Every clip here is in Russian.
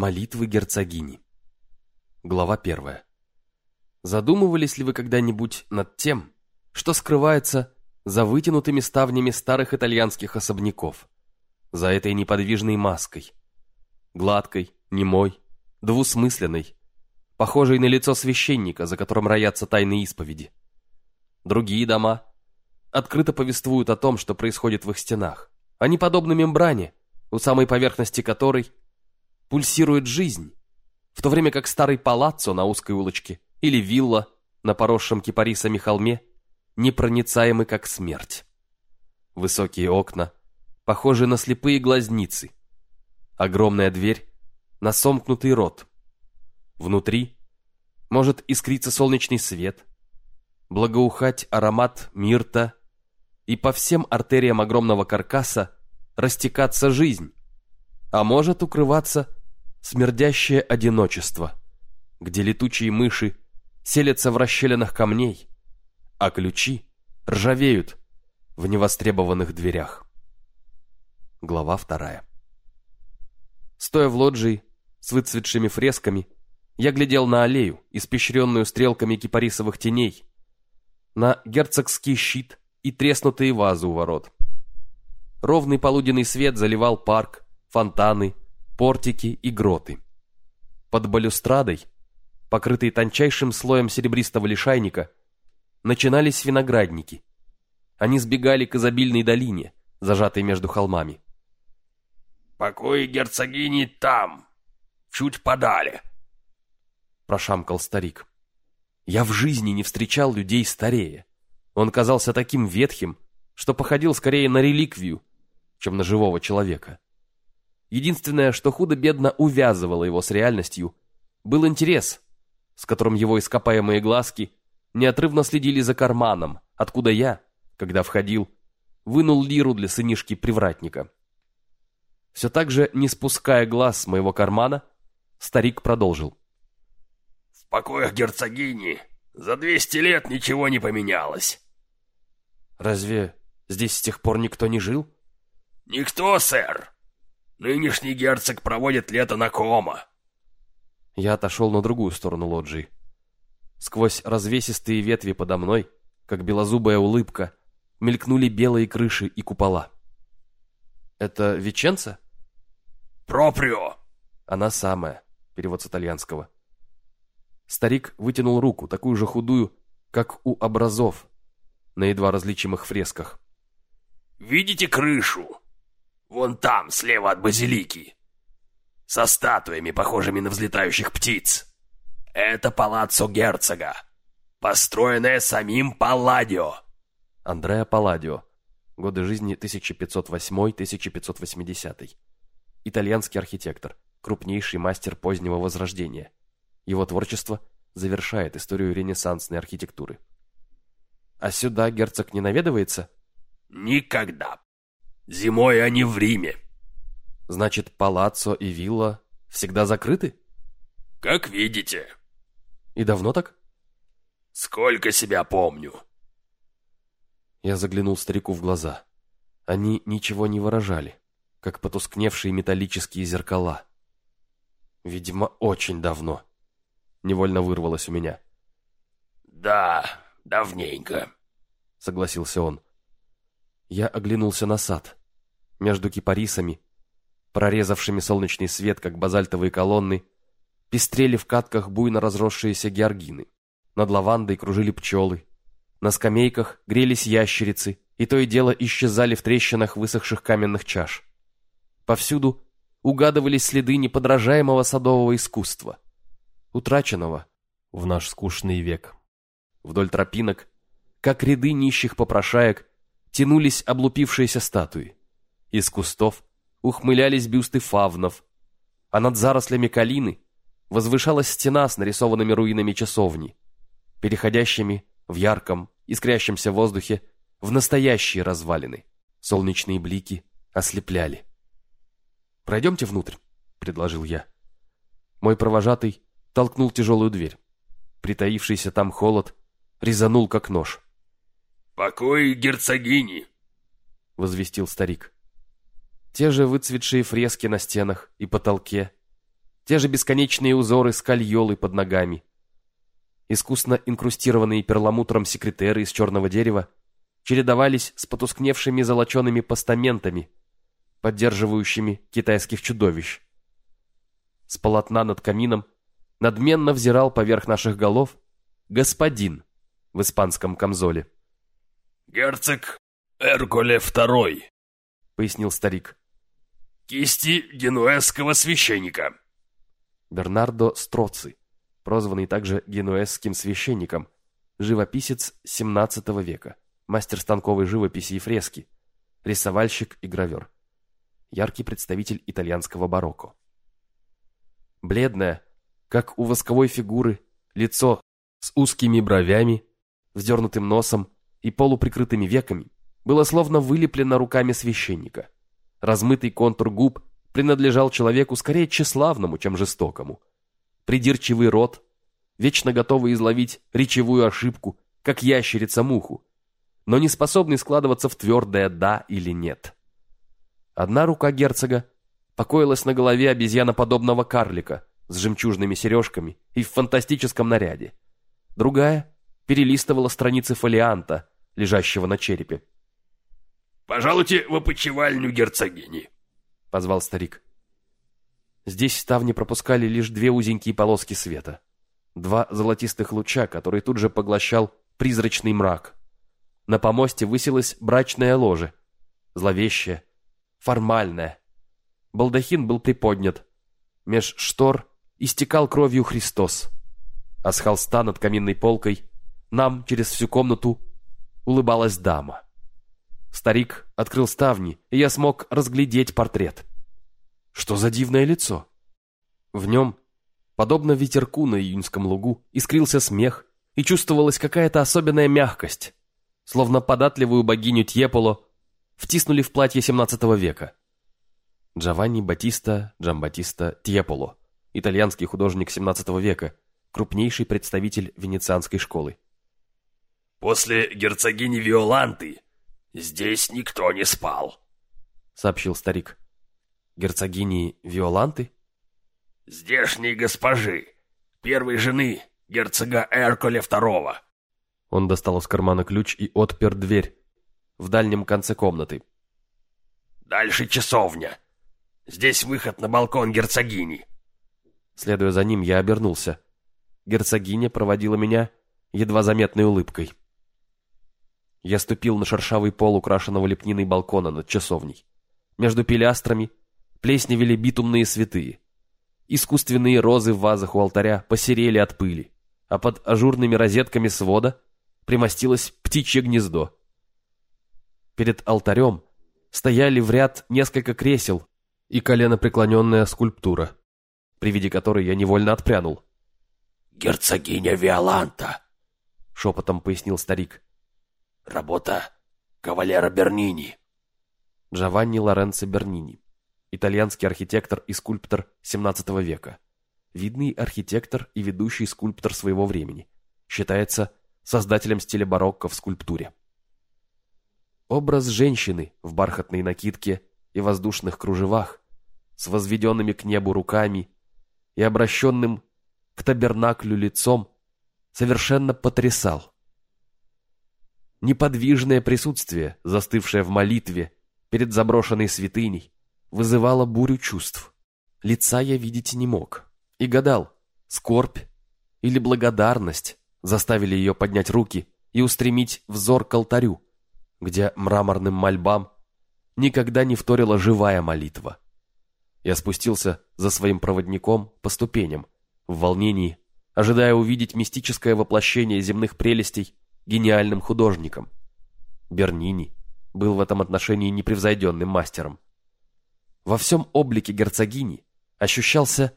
Молитвы герцогини. Глава первая. Задумывались ли вы когда-нибудь над тем, что скрывается за вытянутыми ставнями старых итальянских особняков, за этой неподвижной маской, гладкой, немой, двусмысленной, похожей на лицо священника, за которым роятся тайные исповеди? Другие дома открыто повествуют о том, что происходит в их стенах. Они подобны мембране, у самой поверхности которой пульсирует жизнь, в то время как старый палаццо на узкой улочке или вилла на поросшем кипарисами холме непроницаемы как смерть. Высокие окна похожи на слепые глазницы, огромная дверь на сомкнутый рот. Внутри может искриться солнечный свет, благоухать аромат мирта и по всем артериям огромного каркаса растекаться жизнь, а может укрываться смердящее одиночество, где летучие мыши селятся в расщелинах камней, а ключи ржавеют в невостребованных дверях. Глава вторая. Стоя в лоджии с выцветшими фресками, я глядел на аллею, испещренную стрелками кипарисовых теней, на герцогский щит и треснутые вазы у ворот. Ровный полуденный свет заливал парк, фонтаны, портики и гроты. Под балюстрадой, покрытой тончайшим слоем серебристого лишайника, начинались виноградники. Они сбегали к изобильной долине, зажатой между холмами. «Покои герцогини там, чуть подали», — прошамкал старик. Я в жизни не встречал людей старее. Он казался таким ветхим, что походил скорее на реликвию, чем на живого человека. Единственное, что худо-бедно увязывало его с реальностью, был интерес, с которым его ископаемые глазки неотрывно следили за карманом, откуда я, когда входил, вынул лиру для сынишки привратника. Все так же, не спуская глаз с моего кармана, старик продолжил. «В покоях герцогини за двести лет ничего не поменялось». «Разве здесь с тех пор никто не жил?» «Никто, сэр. Нынешний герцог проводит лето на кома». Я отошел на другую сторону лоджии. Сквозь развесистые ветви подо мной, как белозубая улыбка, мелькнули белые крыши и купола. «Это Веченца?» «Проприо!» «Она самая», перевод с итальянского. Старик вытянул руку, такую же худую, как у образов, на едва различимых фресках. «Видите крышу? Вон там, слева от базилики. Со статуями, похожими на взлетающих птиц. Это палаццо герцога, построенное самим Палладио. Андреа Палладио. Годы жизни 1508-1580. Итальянский архитектор, крупнейший мастер позднего возрождения. Его творчество завершает историю ренессансной архитектуры. А сюда герцог не наведывается? Никогда. Зимой они в Риме. Значит, палаццо и вилла всегда закрыты? Как видите. И давно так? Сколько себя помню. Я заглянул старику в глаза. Они ничего не выражали, как потускневшие металлические зеркала. Видимо, очень давно. Невольно вырвалось у меня. Да, давненько, согласился он. Я оглянулся на сад. Между кипарисами, прорезавшими солнечный свет, как базальтовые колонны, пестрели в катках буйно разросшиеся георгины. Над лавандой кружили пчелы. На скамейках грелись ящерицы, и то и дело исчезали в трещинах высохших каменных чаш. Повсюду угадывались следы неподражаемого садового искусства, утраченного в наш скучный век. Вдоль тропинок, как ряды нищих попрошаек, тянулись облупившиеся статуи. Из кустов ухмылялись бюсты фавнов, а над зарослями калины возвышалась стена с нарисованными руинами часовни, переходящими в ярком, искрящемся воздухе в настоящие развалины. Солнечные блики ослепляли. «Пройдемте внутрь», — предложил я. Мой провожатый толкнул тяжелую дверь. Притаившийся там холод резанул, как нож. «Покой герцогини!» — возвестил старик. Те же выцветшие фрески на стенах и потолке, те же бесконечные узоры скальолы под ногами, искусно инкрустированные перламутром секретеры из черного дерева чередовались с потускневшими золочеными постаментами, поддерживающими китайских чудовищ. С полотна над камином надменно взирал поверх наших голов господин в испанском камзоле. «Герцог Эркуле Второй», — пояснил старик. «Кисти генуэзского священника». Бернардо Строци, прозванный также генуэзским священником, живописец XVII века, мастер станковой живописи и фрески, рисовальщик и гравер. Яркий представитель итальянского барокко. Бледное, как у восковой фигуры, лицо с узкими бровями, вздернутым носом и полуприкрытыми веками было словно вылеплено руками священника. Размытый контур губ принадлежал человеку скорее тщеславному, чем жестокому. Придирчивый рот, вечно готовый изловить речевую ошибку, как ящерица муху, но не способный складываться в твердое «да» или «нет». Одна рука герцога покоилась на голове обезьяноподобного карлика с жемчужными сережками и в фантастическом наряде. Другая перелистывала страницы фолианта, лежащего на черепе. «Пожалуйте в опочивальню герцогини», — позвал старик. Здесь ставни пропускали лишь две узенькие полоски света. Два золотистых луча, который тут же поглощал призрачный мрак. На помосте высилась брачная ложе, зловещая, формальная. Балдахин был приподнят. Меж штор истекал кровью Христос. А с холста над каминной полкой нам через всю комнату улыбалась дама. Старик открыл ставни, и я смог разглядеть портрет. Что за дивное лицо? В нем, подобно ветерку на июньском лугу, искрился смех, и чувствовалась какая-то особенная мягкость, словно податливую богиню Тьеполо втиснули в платье XVII века. Джованни Батиста Джамбатиста Тьеполо, итальянский художник XVII века, крупнейший представитель венецианской школы. «После герцогини Виоланты «Здесь никто не спал», — сообщил старик. «Герцогини Виоланты?» «Здешней госпожи, первой жены герцога Эрколя II». Он достал из кармана ключ и отпер дверь в дальнем конце комнаты. «Дальше часовня. Здесь выход на балкон герцогини». Следуя за ним, я обернулся. Герцогиня проводила меня едва заметной улыбкой. Я ступил на шершавый пол украшенного лепниной балкона над часовней. Между пилястрами плесневели битумные святые. Искусственные розы в вазах у алтаря посерели от пыли, а под ажурными розетками свода примостилось птичье гнездо. Перед алтарем стояли в ряд несколько кресел и коленопреклоненная скульптура, при виде которой я невольно отпрянул. «Герцогиня Виоланта!» — шепотом пояснил старик. Работа кавалера Бернини. Джованни Лоренцо Бернини. Итальянский архитектор и скульптор XVII века. Видный архитектор и ведущий скульптор своего времени. Считается создателем стиля барокко в скульптуре. Образ женщины в бархатной накидке и воздушных кружевах, с возведенными к небу руками и обращенным к табернаклю лицом, совершенно потрясал. Неподвижное присутствие, застывшее в молитве перед заброшенной святыней, вызывало бурю чувств. Лица я видеть не мог. И гадал, скорбь или благодарность заставили ее поднять руки и устремить взор к алтарю, где мраморным мольбам никогда не вторила живая молитва. Я спустился за своим проводником по ступеням, в волнении, ожидая увидеть мистическое воплощение земных прелестей гениальным художником. Бернини был в этом отношении непревзойденным мастером. Во всем облике герцогини ощущался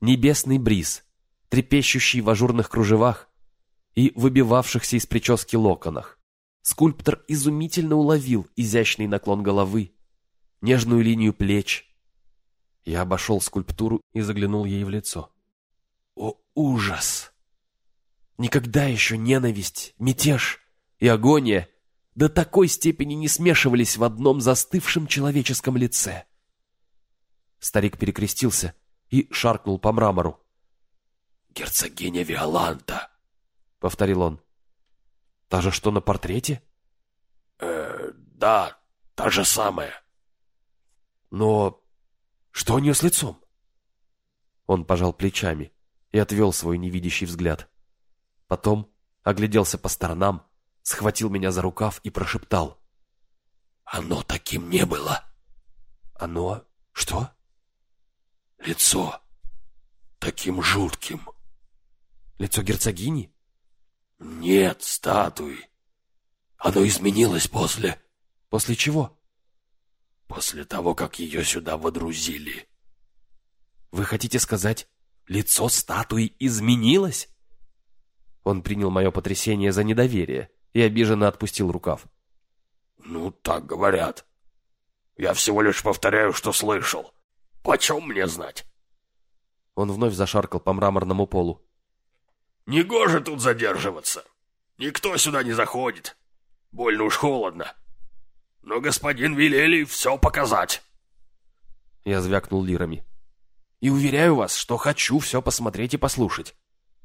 небесный бриз, трепещущий в ажурных кружевах и выбивавшихся из прически локонах. Скульптор изумительно уловил изящный наклон головы, нежную линию плеч. Я обошел скульптуру и заглянул ей в лицо. О, ужас! Никогда еще ненависть, мятеж и агония до такой степени не смешивались в одном застывшем человеческом лице. Старик перекрестился и шаркнул по мрамору. «Герцогиня Виоланта», — повторил он. «Та же, что на портрете?» «Э, да, та же самая». «Но что у нее с лицом?» Он пожал плечами и отвел свой невидящий взгляд. Потом огляделся по сторонам, схватил меня за рукав и прошептал. «Оно таким не было». «Оно? Что?» «Лицо таким жутким». «Лицо герцогини?» «Нет, статуи. Оно изменилось после...» «После чего?» «После того, как ее сюда водрузили». «Вы хотите сказать, лицо статуи изменилось?» Он принял мое потрясение за недоверие и обиженно отпустил рукав. «Ну, так говорят. Я всего лишь повторяю, что слышал. Почем мне знать?» Он вновь зашаркал по мраморному полу. «Негоже тут задерживаться. Никто сюда не заходит. Больно уж холодно. Но господин велели все показать». Я звякнул лирами. «И уверяю вас, что хочу все посмотреть и послушать.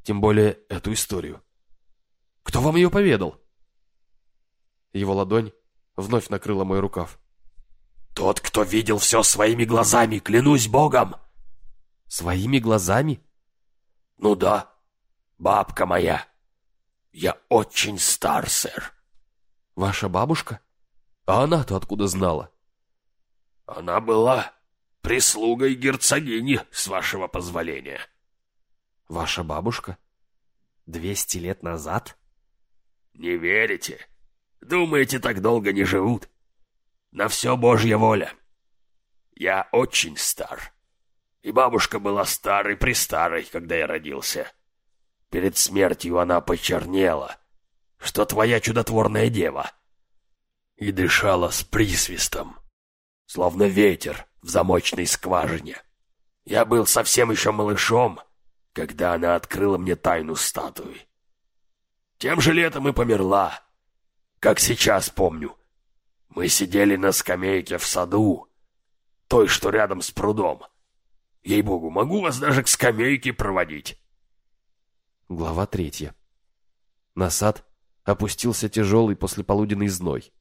Тем более эту историю. Кто вам ее поведал?» Его ладонь вновь накрыла мой рукав. «Тот, кто видел все своими глазами, клянусь богом!» «Своими глазами?» «Ну да, бабка моя. Я очень стар, сэр». «Ваша бабушка? А она-то откуда знала?» «Она была прислугой герцогини, с вашего позволения». Ваша бабушка? Двести лет назад? Не верите? Думаете, так долго не живут? На все Божья воля. Я очень стар. И бабушка была старой-престарой, когда я родился. Перед смертью она почернела, что твоя чудотворная дева. И дышала с присвистом, словно ветер в замочной скважине. Я был совсем еще малышом, когда она открыла мне тайну статуи. Тем же летом и померла. Как сейчас помню. Мы сидели на скамейке в саду, той, что рядом с прудом. Ей-богу, могу вас даже к скамейке проводить. Глава третья. На сад опустился тяжелый послеполуденный зной.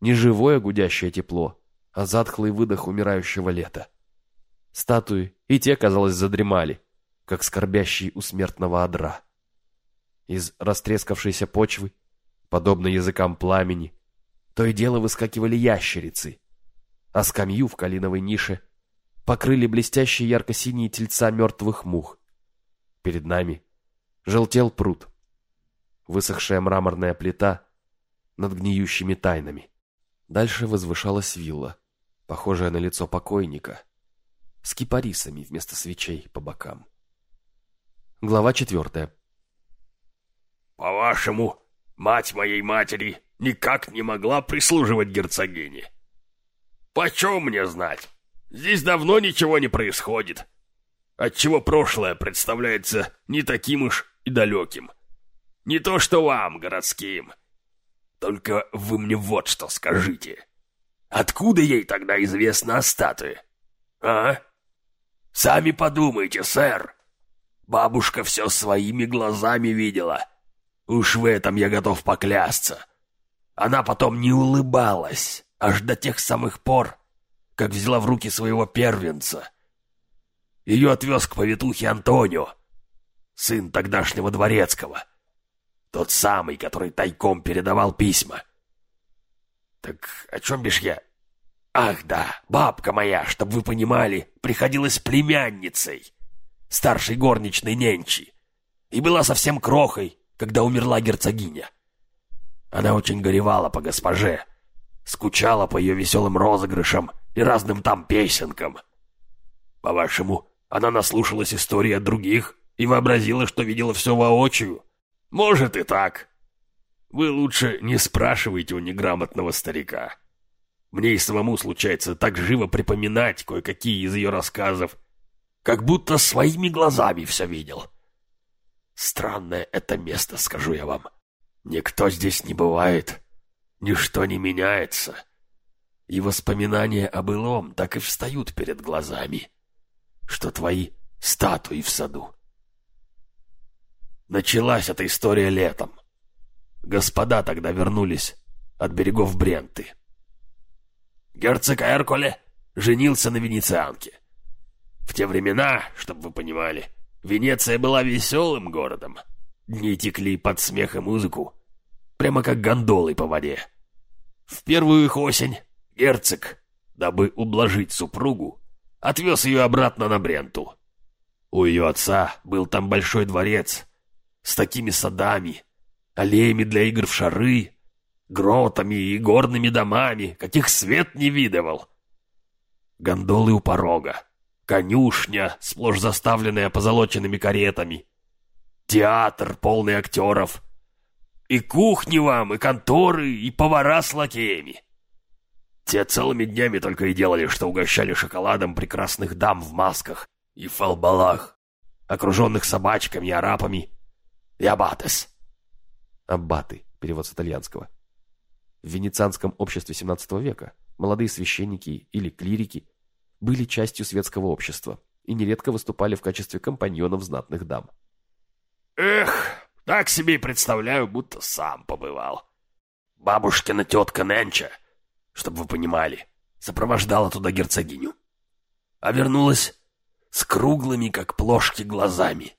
Не живое гудящее тепло, а затхлый выдох умирающего лета. Статуи и те, казалось, задремали, как скорбящий у смертного одра. Из растрескавшейся почвы, подобно языкам пламени, то и дело выскакивали ящерицы, а скамью в калиновой нише покрыли блестящие ярко-синие тельца мертвых мух. Перед нами желтел пруд, высохшая мраморная плита над гниющими тайнами. Дальше возвышалась вилла, похожая на лицо покойника, с кипарисами вместо свечей по бокам. Глава четвертая. «По-вашему, мать моей матери никак не могла прислуживать герцогине? Почем мне знать? Здесь давно ничего не происходит. Отчего прошлое представляется не таким уж и далеким. Не то что вам, городским. Только вы мне вот что скажите. Откуда ей тогда известно о статуе? А? Сами подумайте, сэр. Бабушка все своими глазами видела. Уж в этом я готов поклясться. Она потом не улыбалась, аж до тех самых пор, как взяла в руки своего первенца. Ее отвез к повитухе Антонио, сын тогдашнего дворецкого. Тот самый, который тайком передавал письма. Так о чем бишь я? Ах да, бабка моя, чтобы вы понимали, приходилась племянницей старшей горничной Ненчи, и была совсем крохой, когда умерла герцогиня. Она очень горевала по госпоже, скучала по ее веселым розыгрышам и разным там песенкам. По-вашему, она наслушалась истории от других и вообразила, что видела все воочию? Может и так. Вы лучше не спрашивайте у неграмотного старика. Мне и самому случается так живо припоминать кое-какие из ее рассказов, как будто своими глазами все видел. Странное это место, скажу я вам. Никто здесь не бывает, ничто не меняется. И воспоминания о былом так и встают перед глазами, что твои статуи в саду. Началась эта история летом. Господа тогда вернулись от берегов Бренты. Герцог Эркуле женился на венецианке. В те времена, чтобы вы понимали, Венеция была веселым городом. Дни текли под смех и музыку, прямо как гондолы по воде. В первую их осень герцог, дабы ублажить супругу, отвез ее обратно на Бренту. У ее отца был там большой дворец с такими садами, аллеями для игр в шары, гротами и горными домами, каких свет не видывал. Гондолы у порога, конюшня, сплошь заставленная позолоченными каретами, театр, полный актеров, и кухни вам, и конторы, и повара с лакеями. Те целыми днями только и делали, что угощали шоколадом прекрасных дам в масках и фалбалах, окруженных собачками, арапами и абатес. Аббаты, перевод с итальянского. В венецианском обществе XVII века молодые священники или клирики были частью светского общества и нередко выступали в качестве компаньонов знатных дам. Эх, так себе и представляю, будто сам побывал. Бабушкина тетка Ненча, чтобы вы понимали, сопровождала туда герцогиню. А вернулась с круглыми, как плошки, глазами.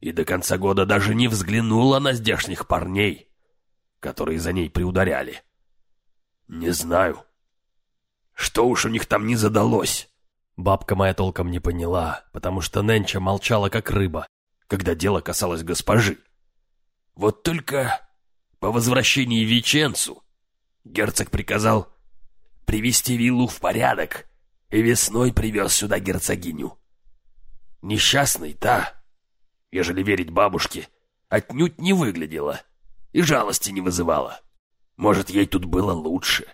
И до конца года даже не взглянула на здешних парней, которые за ней приударяли. Не знаю, что уж у них там не задалось. Бабка моя толком не поняла, потому что Ненча молчала как рыба, когда дело касалось госпожи. Вот только по возвращении Веченцу герцог приказал привести виллу в порядок и весной привез сюда герцогиню. Несчастный та, ежели верить бабушке, отнюдь не выглядела и жалости не вызывала. Может, ей тут было лучше,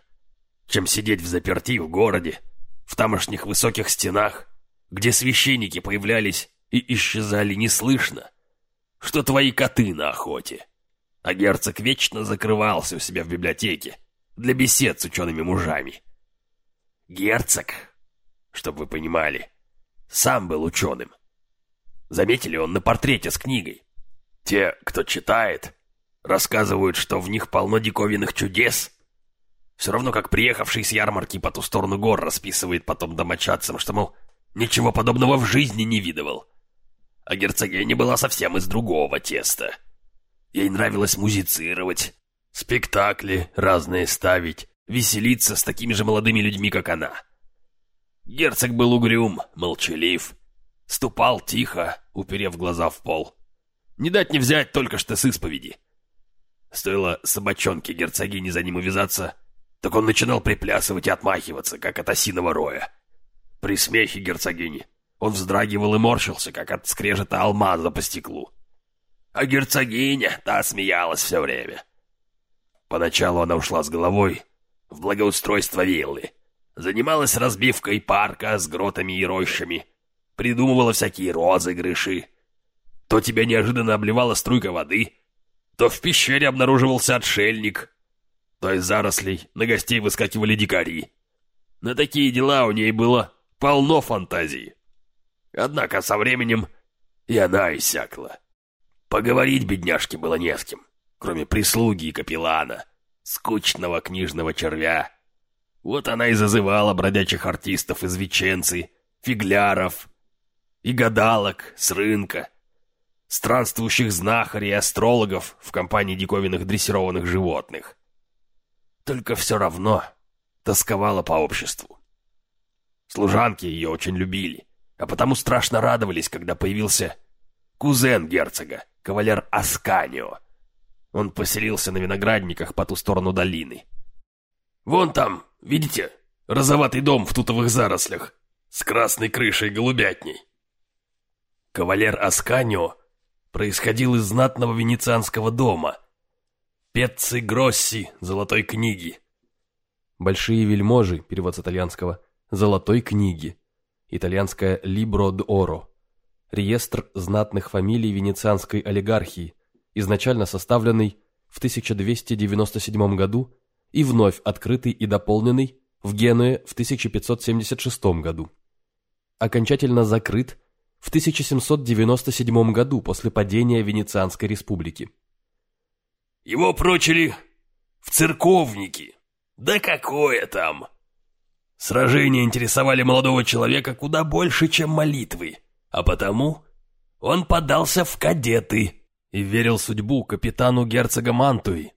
чем сидеть в заперти в городе, в тамошних высоких стенах, где священники появлялись и исчезали неслышно, что твои коты на охоте. А герцог вечно закрывался у себя в библиотеке для бесед с учеными мужами. Герцог, чтобы вы понимали, сам был ученым. Заметили он на портрете с книгой. Те, кто читает, рассказывают, что в них полно диковинных чудес. Все равно, как приехавший с ярмарки по ту сторону гор расписывает потом домочадцам, что, мол, ничего подобного в жизни не видывал. А герцогиня была совсем из другого теста. Ей нравилось музицировать, спектакли разные ставить, веселиться с такими же молодыми людьми, как она. Герцог был угрюм, молчалив, ступал тихо, уперев глаза в пол. Не дать не взять только что с исповеди. Стоило собачонке герцогини за ним увязаться, так он начинал приплясывать и отмахиваться, как от осиного роя. При смехе герцогини он вздрагивал и морщился, как от скрежета алмаза по стеклу. А герцогиня, та смеялась все время. Поначалу она ушла с головой в благоустройство виллы. Занималась разбивкой парка с гротами и рощами. Придумывала всякие розыгрыши. То тебя неожиданно обливала струйка воды, то в пещере обнаруживался отшельник, то из зарослей на гостей выскакивали дикари. На такие дела у ней было полно фантазии. Однако со временем и она иссякла. Поговорить бедняжке было не с кем, кроме прислуги и капеллана, скучного книжного червя. Вот она и зазывала бродячих артистов из Веченцы, фигляров и гадалок с рынка, странствующих знахарей и астрологов в компании диковинных дрессированных животных. Только все равно тосковала по обществу. Служанки ее очень любили, а потому страшно радовались, когда появился кузен герцога, кавалер Асканио. Он поселился на виноградниках по ту сторону долины. «Вон там, видите, розоватый дом в тутовых зарослях, с красной крышей голубятней». Кавалер Асканио происходил из знатного венецианского дома. Пецци Гросси, золотой книги. Большие вельможи, перевод с итальянского, золотой книги. Итальянское «Libro d'Oro» реестр знатных фамилий венецианской олигархии, изначально составленный в 1297 году и вновь открытый и дополненный в Генуе в 1576 году. Окончательно закрыт в 1797 году после падения Венецианской республики. Его прочили в церковники. Да какое там! Сражения интересовали молодого человека куда больше, чем молитвы, а потому он подался в кадеты и верил судьбу капитану герцога Мантуи,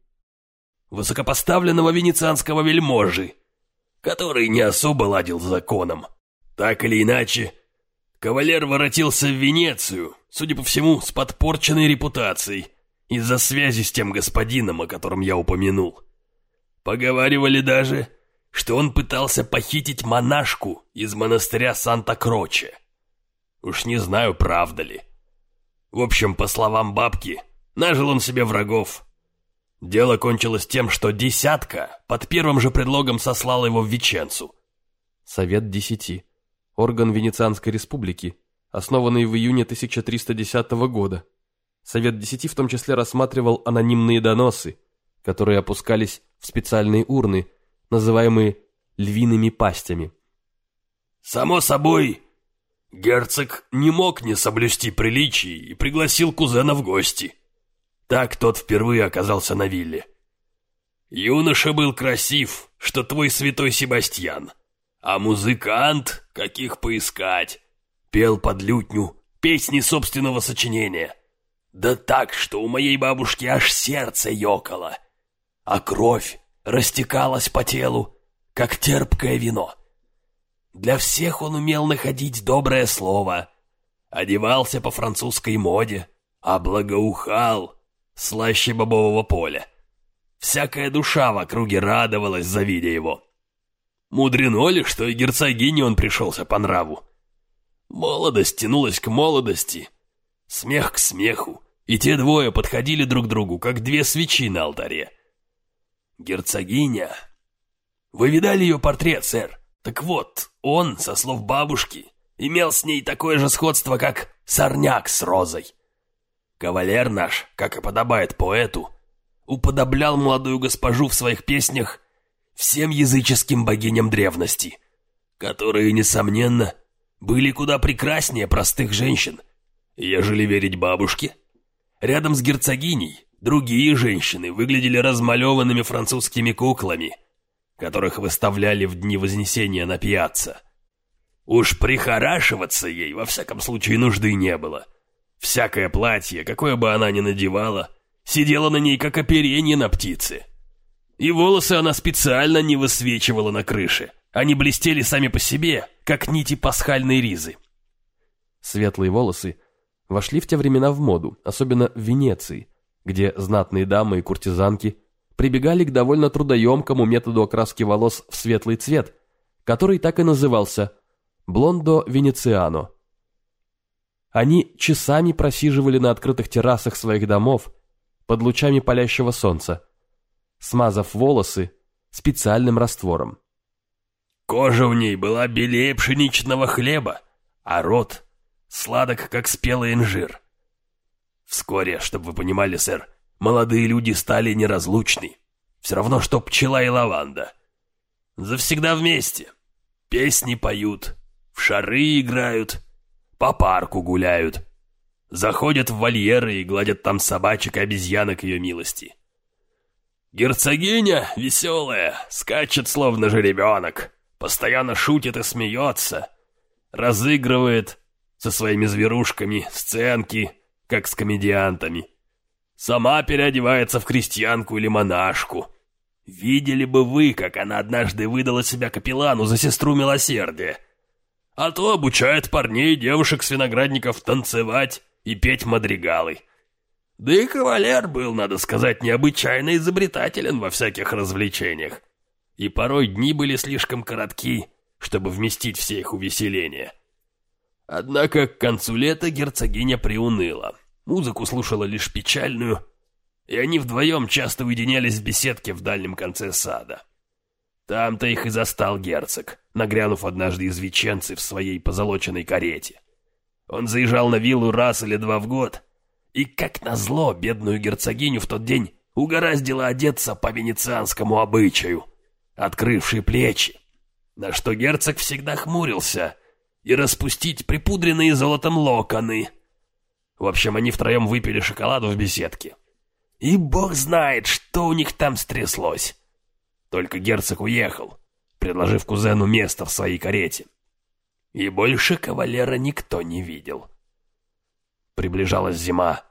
высокопоставленного венецианского вельможи, который не особо ладил с законом. Так или иначе, кавалер воротился в Венецию, судя по всему, с подпорченной репутацией, из-за связи с тем господином, о котором я упомянул. Поговаривали даже, что он пытался похитить монашку из монастыря Санта-Кроче. Уж не знаю, правда ли. В общем, по словам бабки, нажил он себе врагов. Дело кончилось тем, что десятка под первым же предлогом сослала его в Веченцу. Совет Десяти. Орган Венецианской республики, основанный в июне 1310 года. Совет Десяти в том числе рассматривал анонимные доносы, которые опускались в специальные урны, называемые львиными пастями. «Само собой, герцог не мог не соблюсти приличий и пригласил кузена в гости. Так тот впервые оказался на вилле. Юноша был красив, что твой святой Себастьян, а музыкант, каких поискать, пел под лютню песни собственного сочинения». Да так, что у моей бабушки аж сердце ёкало, а кровь растекалась по телу, как терпкое вино. Для всех он умел находить доброе слово, одевался по французской моде, а благоухал слаще бобового поля. Всякая душа в округе радовалась, завидя его. Мудрено ли, что и герцогине он пришелся по нраву? Молодость тянулась к молодости, смех к смеху, и те двое подходили друг к другу, как две свечи на алтаре. Герцогиня... Вы видали ее портрет, сэр? Так вот, он, со слов бабушки, имел с ней такое же сходство, как сорняк с розой. Кавалер наш, как и подобает поэту, уподоблял молодую госпожу в своих песнях всем языческим богиням древности, которые, несомненно, были куда прекраснее простых женщин, ежели верить бабушке. Рядом с герцогиней другие женщины выглядели размалеванными французскими куклами, которых выставляли в дни Вознесения на пьяцца. Уж прихорашиваться ей, во всяком случае, нужды не было. Всякое платье, какое бы она ни надевала, сидело на ней, как оперение на птице. И волосы она специально не высвечивала на крыше. Они блестели сами по себе, как нити пасхальной ризы. Светлые волосы вошли в те времена в моду, особенно в Венеции, где знатные дамы и куртизанки прибегали к довольно трудоемкому методу окраски волос в светлый цвет, который так и назывался «блондо венециано». Они часами просиживали на открытых террасах своих домов под лучами палящего солнца, смазав волосы специальным раствором. Кожа в ней была белее пшеничного хлеба, а рот сладок, как спелый инжир. Вскоре, чтобы вы понимали, сэр, молодые люди стали неразлучны. Все равно, что пчела и лаванда. Завсегда вместе. Песни поют, в шары играют, по парку гуляют. Заходят в вольеры и гладят там собачек и обезьянок ее милости. Герцогиня, веселая, скачет словно жеребенок, постоянно шутит и смеется, разыгрывает со своими зверушками, сценки, как с комедиантами. Сама переодевается в крестьянку или монашку. Видели бы вы, как она однажды выдала себя капеллану за сестру милосердия. А то обучает парней и девушек-свиноградников танцевать и петь мадригалы. Да и кавалер был, надо сказать, необычайно изобретателен во всяких развлечениях. И порой дни были слишком коротки, чтобы вместить все их увеселения. Однако к концу лета герцогиня приуныла. Музыку слушала лишь печальную, и они вдвоем часто уединялись в беседке в дальнем конце сада. Там-то их и застал герцог, нагрянув однажды из Веченцы в своей позолоченной карете. Он заезжал на виллу раз или два в год, и, как назло, бедную герцогиню в тот день угораздило одеться по венецианскому обычаю, открывший плечи, на что герцог всегда хмурился — и распустить припудренные золотом локоны. В общем, они втроем выпили шоколаду в беседке. И бог знает, что у них там стряслось. Только герцог уехал, предложив кузену место в своей карете. И больше кавалера никто не видел. Приближалась зима,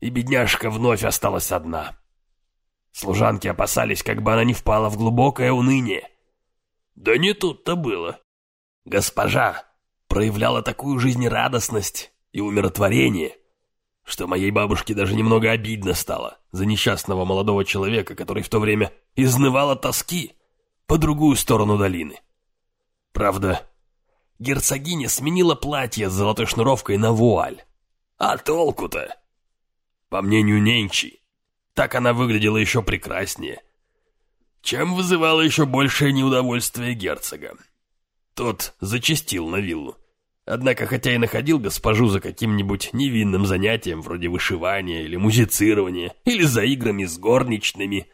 и бедняжка вновь осталась одна. Служанки опасались, как бы она не впала в глубокое уныние. Да не тут-то было. Госпожа проявляла такую жизнерадостность и умиротворение, что моей бабушке даже немного обидно стало за несчастного молодого человека, который в то время изнывал от тоски по другую сторону долины. Правда, герцогиня сменила платье с золотой шнуровкой на вуаль. А толку-то? По мнению Ненчи, так она выглядела еще прекраснее, чем вызывала еще большее неудовольствие герцога. Тот зачастил на виллу. Однако, хотя и находил госпожу за каким-нибудь невинным занятием, вроде вышивания или музицирования, или за играми с горничными,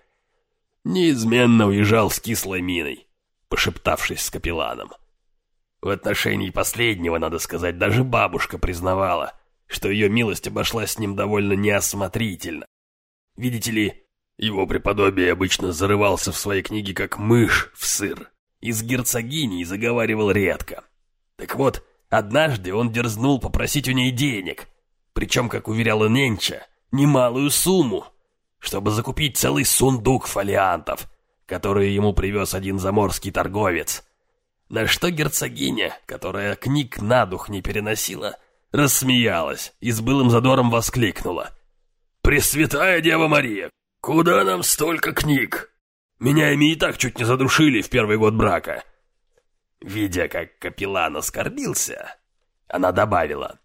неизменно уезжал с кислой миной, пошептавшись с капелланом. В отношении последнего, надо сказать, даже бабушка признавала, что ее милость обошлась с ним довольно неосмотрительно. Видите ли, его преподобие обычно зарывался в своей книге как мышь в сыр, и с герцогиней заговаривал редко. Так вот, Однажды он дерзнул попросить у ней денег, причем, как уверяла Ненча, немалую сумму, чтобы закупить целый сундук фолиантов, которые ему привез один заморский торговец. На что герцогиня, которая книг на дух не переносила, рассмеялась и с былым задором воскликнула. «Пресвятая Дева Мария, куда нам столько книг? Меня ими и так чуть не задушили в первый год брака». Видя, как капеллан оскорбился, она добавила.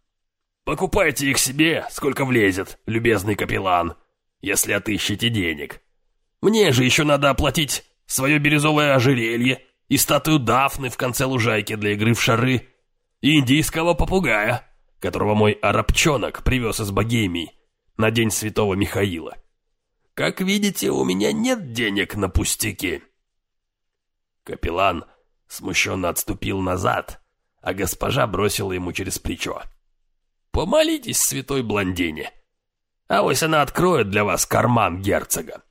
«Покупайте их себе, сколько влезет, любезный капеллан, если отыщете денег. Мне же еще надо оплатить свое бирюзовое ожерелье и статую Дафны в конце лужайки для игры в шары, и индийского попугая, которого мой арабчонок привез из Богемии на День Святого Михаила. Как видите, у меня нет денег на пустяки». Капеллан смущенно отступил назад, а госпожа бросила ему через плечо. «Помолитесь святой блондине, а вось она откроет для вас карман герцога».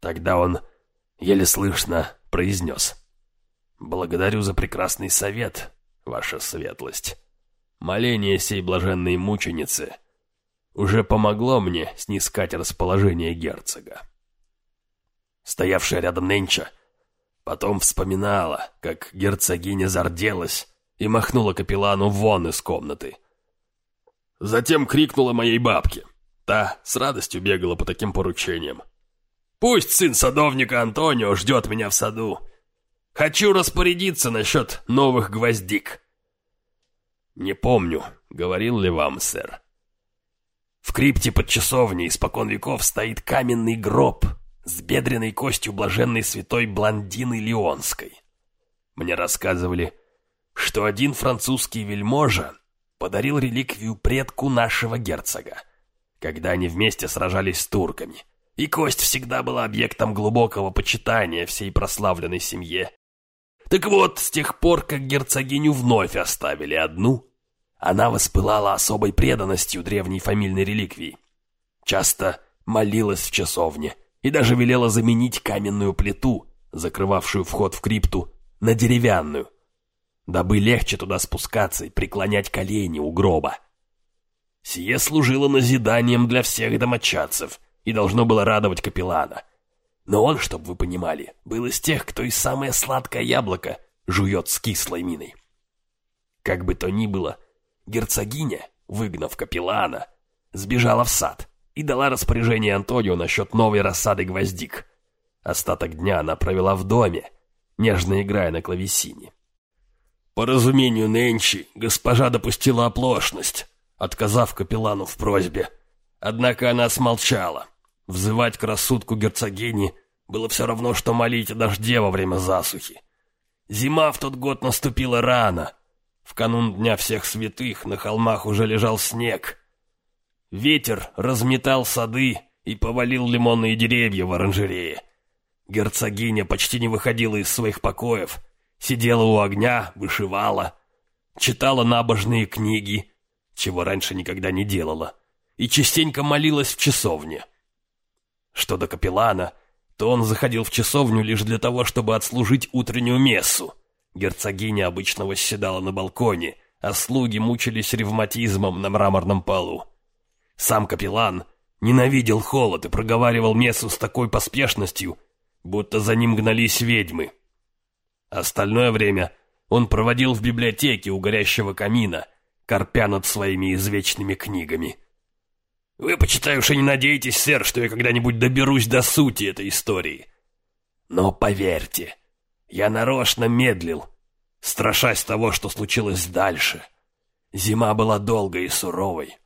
Тогда он еле слышно произнес. «Благодарю за прекрасный совет, ваша светлость. Моление сей блаженной мученицы уже помогло мне снискать расположение герцога». Стоявшая рядом Ненча Потом вспоминала, как герцогиня зарделась и махнула капеллану вон из комнаты. Затем крикнула моей бабке. Та с радостью бегала по таким поручениям. «Пусть сын садовника Антонио ждет меня в саду. Хочу распорядиться насчет новых гвоздик». «Не помню, говорил ли вам, сэр». В крипте под часовней испокон веков стоит каменный гроб с бедренной костью блаженной святой блондины Леонской. Мне рассказывали, что один французский вельможа подарил реликвию предку нашего герцога, когда они вместе сражались с турками, и кость всегда была объектом глубокого почитания всей прославленной семье. Так вот, с тех пор, как герцогиню вновь оставили одну, она воспылала особой преданностью древней фамильной реликвии. Часто молилась в часовне, и даже велела заменить каменную плиту, закрывавшую вход в крипту, на деревянную, дабы легче туда спускаться и преклонять колени у гроба. Сие служило назиданием для всех домочадцев и должно было радовать капеллана. Но он, чтобы вы понимали, был из тех, кто и самое сладкое яблоко жует с кислой миной. Как бы то ни было, герцогиня, выгнав капеллана, сбежала в сад и дала распоряжение Антонио насчет новой рассады гвоздик. Остаток дня она провела в доме, нежно играя на клавесине. По разумению Нэнчи, госпожа допустила оплошность, отказав капеллану в просьбе. Однако она смолчала. Взывать к рассудку герцогини было все равно, что молить о дожде во время засухи. Зима в тот год наступила рано. В канун Дня Всех Святых на холмах уже лежал снег — Ветер разметал сады и повалил лимонные деревья в оранжерее. Герцогиня почти не выходила из своих покоев, сидела у огня, вышивала. читала набожные книги, чего раньше никогда не делала, и частенько молилась в часовне. Что до капеллана, то он заходил в часовню лишь для того, чтобы отслужить утреннюю мессу. Герцогиня обычно восседала на балконе, а слуги мучились ревматизмом на мраморном полу. Сам капеллан ненавидел холод и проговаривал мессу с такой поспешностью, будто за ним гнались ведьмы. Остальное время он проводил в библиотеке у горящего камина, корпя над своими извечными книгами. Вы, почитаю, что не надеетесь, сэр, что я когда-нибудь доберусь до сути этой истории. Но поверьте, я нарочно медлил, страшась того, что случилось дальше. Зима была долгой и суровой.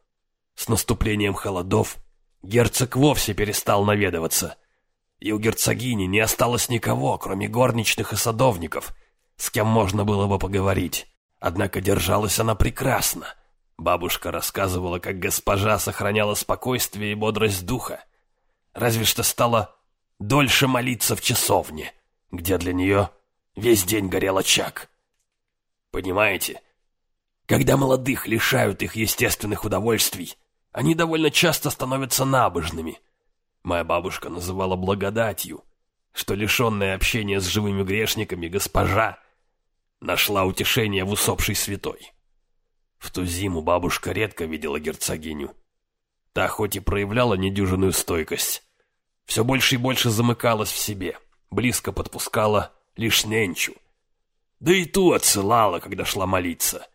С наступлением холодов герцог вовсе перестал наведываться, и у герцогини не осталось никого, кроме горничных и садовников, с кем можно было бы поговорить. Однако держалась она прекрасно. Бабушка рассказывала, как госпожа сохраняла спокойствие и бодрость духа. Разве что стала дольше молиться в часовне, где для нее весь день горел очаг. Понимаете, когда молодых лишают их естественных удовольствий, они довольно часто становятся набожными. Моя бабушка называла благодатью, что лишенная общения с живыми грешниками госпожа нашла утешение в усопшей святой. В ту зиму бабушка редко видела герцогиню. Та хоть и проявляла недюжинную стойкость, все больше и больше замыкалась в себе, близко подпускала лишь ненчу. Да и ту отсылала, когда шла молиться,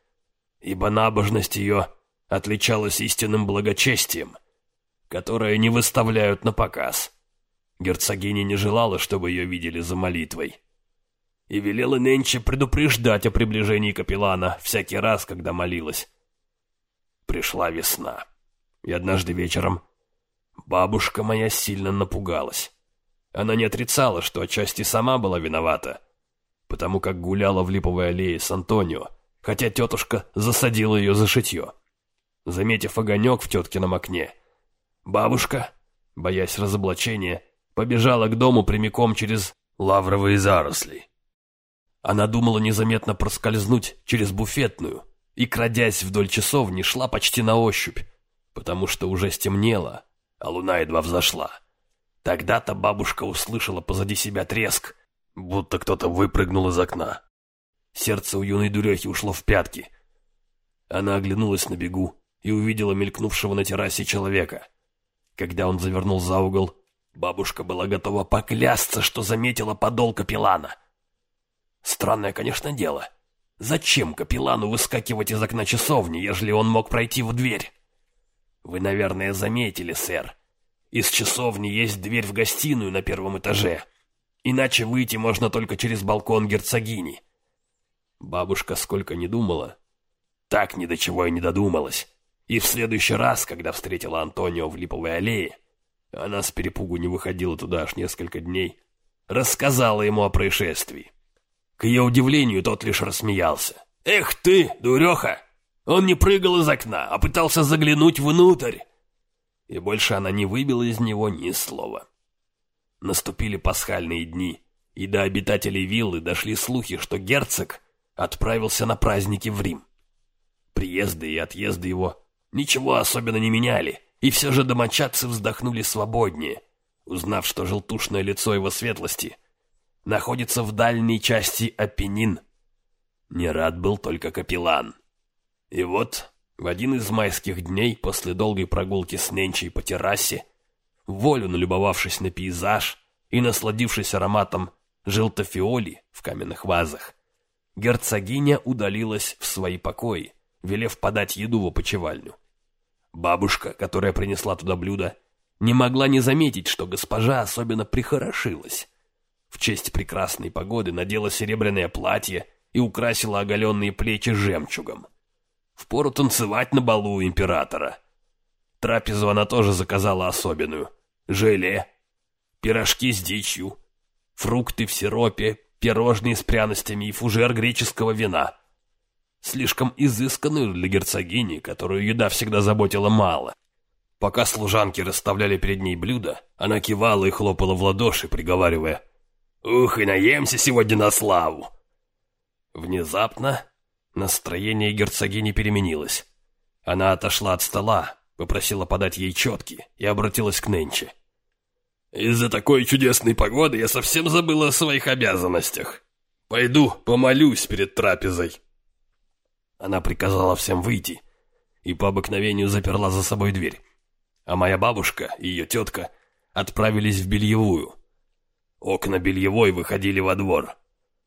ибо набожность ее отличалась истинным благочестием, которое не выставляют на показ. Герцогиня не желала, чтобы ее видели за молитвой и велела нынче предупреждать о приближении капеллана всякий раз, когда молилась. Пришла весна, и однажды вечером бабушка моя сильно напугалась. Она не отрицала, что отчасти сама была виновата, потому как гуляла в липовой аллее с Антонио, хотя тетушка засадила ее за шитье. Заметив огонек в теткином окне, бабушка, боясь разоблачения, побежала к дому прямиком через лавровые заросли. Она думала незаметно проскользнуть через буфетную и, крадясь вдоль часовни, шла почти на ощупь, потому что уже стемнело, а луна едва взошла. Тогда-то бабушка услышала позади себя треск, будто кто-то выпрыгнул из окна. Сердце у юной дурехи ушло в пятки. Она оглянулась на бегу и увидела мелькнувшего на террасе человека. Когда он завернул за угол, бабушка была готова поклясться, что заметила подол капеллана. Странное, конечно, дело. Зачем капеллану выскакивать из окна часовни, ежели он мог пройти в дверь? Вы, наверное, заметили, сэр. Из часовни есть дверь в гостиную на первом этаже. Иначе выйти можно только через балкон герцогини. Бабушка сколько не думала, так ни до чего и не додумалась. И в следующий раз, когда встретила Антонио в Липовой аллее, она с перепугу не выходила туда аж несколько дней, рассказала ему о происшествии. К ее удивлению, тот лишь рассмеялся. «Эх ты, дуреха! Он не прыгал из окна, а пытался заглянуть внутрь!» И больше она не выбила из него ни слова. Наступили пасхальные дни, и до обитателей виллы дошли слухи, что герцог отправился на праздники в Рим. Приезды и отъезды его ничего особенно не меняли, и все же домочадцы вздохнули свободнее, узнав, что желтушное лицо его светлости находится в дальней части Апеннин. Не рад был только капеллан. И вот, в один из майских дней, после долгой прогулки с Ненчей по террасе, волю налюбовавшись на пейзаж и насладившись ароматом желтофиоли в каменных вазах, герцогиня удалилась в свои покои, велев подать еду в опочивальню. Бабушка, которая принесла туда блюдо, не могла не заметить, что госпожа особенно прихорошилась в честь прекрасной погоды надела серебряное платье и украсила оголенные плечи жемчугом. Впору танцевать на балу императора. Трапезу она тоже заказала особенную. Желе, пирожки с дичью, фрукты в сиропе, пирожные с пряностями и фужер греческого вина. Слишком изысканную для герцогини, которую еда всегда заботила мало. Пока служанки расставляли перед ней блюда, она кивала и хлопала в ладоши, приговаривая — Ух, и наемся сегодня на славу!» Внезапно Настроение герцогини переменилось. Она отошла от стола, попросила подать ей четки и обратилась к Ненче. «Из-за такой чудесной погоды я совсем забыла о своих обязанностях. Пойду помолюсь перед трапезой». Она приказала всем выйти и по обыкновению заперла за собой дверь. А моя бабушка и ее тетка отправились в бельевую. Окна бельевой выходили во двор,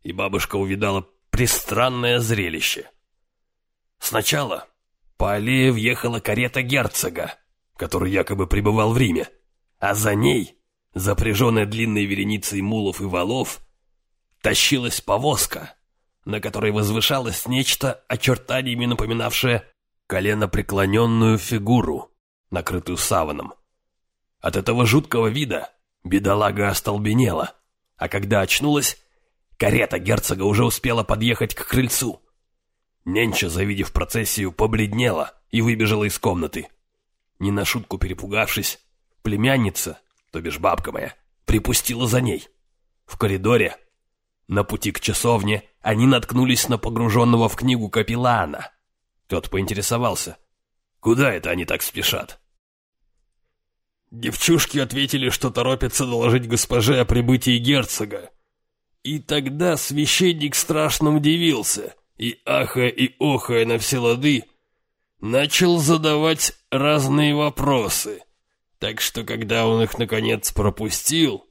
и бабушка увидала пристранное зрелище. Сначала по аллее въехала карета герцога, который якобы пребывал в Риме, а за ней, запряженная длинной вереницей мулов и валов, тащилась повозка, на которой возвышалось нечто очертаниями напоминавшее коленопреклоненную фигуру, накрытую саваном. От этого жуткого вида бедолага остолбенела, а когда очнулась, карета герцога уже успела подъехать к крыльцу. Ненча, завидев процессию, побледнела и выбежала из комнаты. Не на шутку перепугавшись, племянница, то бишь бабка моя, припустила за ней. В коридоре, на пути к часовне, они наткнулись на погруженного в книгу капеллана. Тот поинтересовался, куда это они так спешат? Девчушки ответили, что торопятся доложить госпоже о прибытии герцога. И тогда священник страшно удивился и, ахая и охая на все лады, начал задавать разные вопросы. Так что, когда он их наконец пропустил,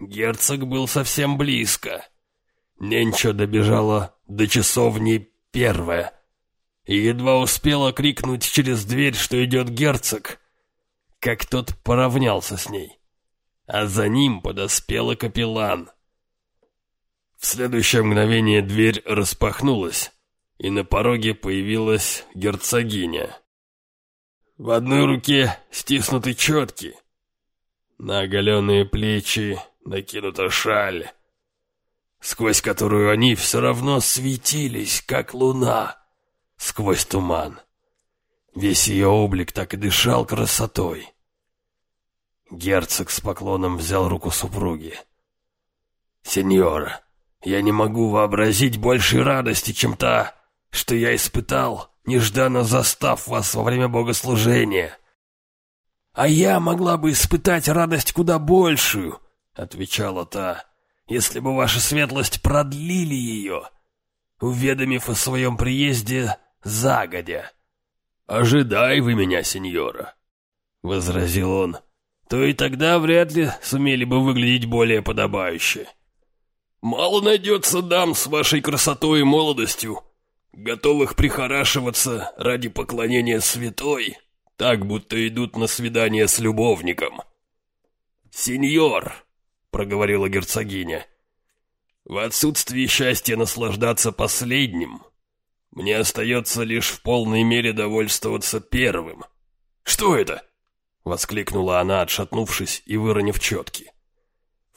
герцог был совсем близко. Ненча добежала до часовни первая и едва успела крикнуть через дверь, что идет герцог, как тот поравнялся с ней. А за ним подоспела капеллан. В следующее мгновение дверь распахнулась, и на пороге появилась герцогиня. В одной руке стиснуты четки, на оголенные плечи накинута шаль, сквозь которую они все равно светились, как луна, сквозь туман. Весь ее облик так и дышал красотой. Герцог с поклоном взял руку супруги. «Сеньора, я не могу вообразить большей радости, чем та, что я испытал, нежданно застав вас во время богослужения. А я могла бы испытать радость куда большую, отвечала та, если бы ваша светлость продлили ее, уведомив о своем приезде загодя. «Ожидай вы меня, сеньора», — возразил он, — «то и тогда вряд ли сумели бы выглядеть более подобающе. Мало найдется дам с вашей красотой и молодостью, готовых прихорашиваться ради поклонения святой, так будто идут на свидание с любовником. «Сеньор», — проговорила герцогиня, — «в отсутствии счастья наслаждаться последним, мне остается лишь в полной мере довольствоваться первым». «Что это?» — воскликнула она, отшатнувшись и выронив четки.